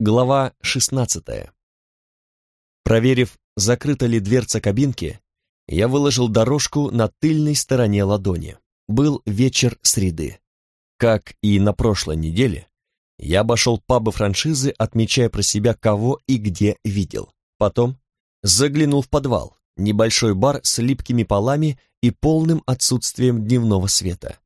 Глава 16. Проверив, закрыта ли дверца кабинки, я выложил дорожку на тыльной стороне ладони. Был вечер среды. Как и на прошлой неделе, я обошел пабы франшизы, отмечая про себя, кого и где видел. Потом заглянул в подвал, небольшой бар с липкими полами и полным отсутствием дневного света.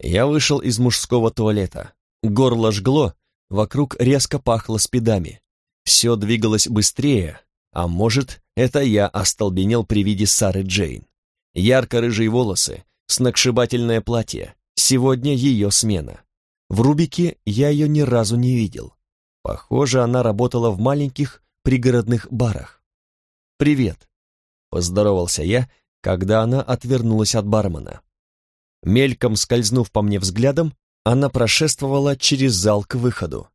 Я вышел из мужского туалета. Горло жгло, Вокруг резко пахло спидами. Все двигалось быстрее, а может, это я остолбенел при виде Сары Джейн. Ярко-рыжие волосы, сногсшибательное платье. Сегодня ее смена. В Рубике я ее ни разу не видел. Похоже, она работала в маленьких пригородных барах. «Привет», — поздоровался я, когда она отвернулась от бармена. Мельком скользнув по мне взглядом, она прошествовала через зал к выходу.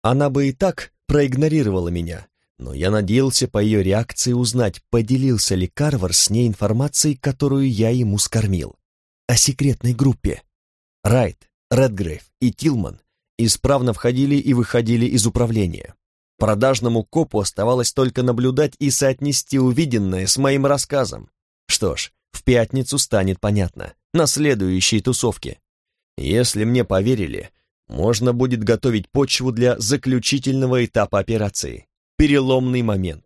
Она бы и так проигнорировала меня, но я надеялся по ее реакции узнать, поделился ли Карвар с ней информацией, которую я ему скормил. О секретной группе. Райт, Редгрейв и Тилман исправно входили и выходили из управления. Продажному копу оставалось только наблюдать и соотнести увиденное с моим рассказом. Что ж, в пятницу станет понятно, на следующей тусовке. Если мне поверили, можно будет готовить почву для заключительного этапа операции. Переломный момент.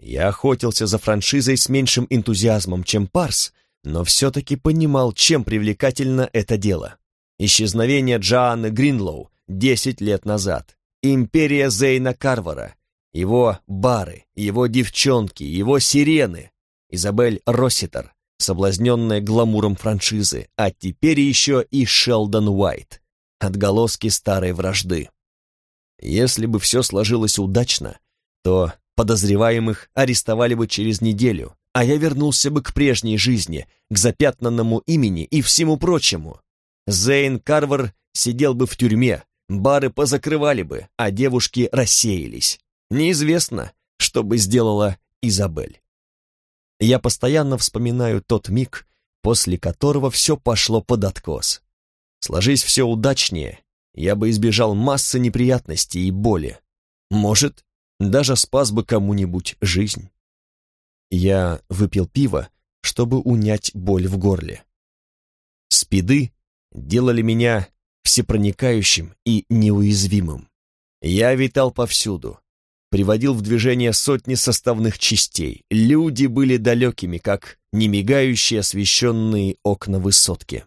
Я охотился за франшизой с меньшим энтузиазмом, чем Парс, но все-таки понимал, чем привлекательно это дело. Исчезновение Джоанны Гринлоу 10 лет назад. Империя Зейна Карвара. Его бары, его девчонки, его сирены. Изабель Росситер, соблазненная гламуром франшизы, а теперь еще и Шелдон Уайт, отголоски старой вражды. Если бы все сложилось удачно, то подозреваемых арестовали бы через неделю, а я вернулся бы к прежней жизни, к запятнанному имени и всему прочему. Зейн Карвер сидел бы в тюрьме, бары позакрывали бы, а девушки рассеялись. Неизвестно, что бы сделала Изабель. Я постоянно вспоминаю тот миг, после которого все пошло под откос. Сложись все удачнее, я бы избежал массы неприятностей и боли. Может, даже спас бы кому-нибудь жизнь. Я выпил пиво, чтобы унять боль в горле. Спиды делали меня всепроникающим и неуязвимым. Я витал повсюду, приводил в движение сотни составных частей. Люди были далекими, как немигающие освещенные окна высотки.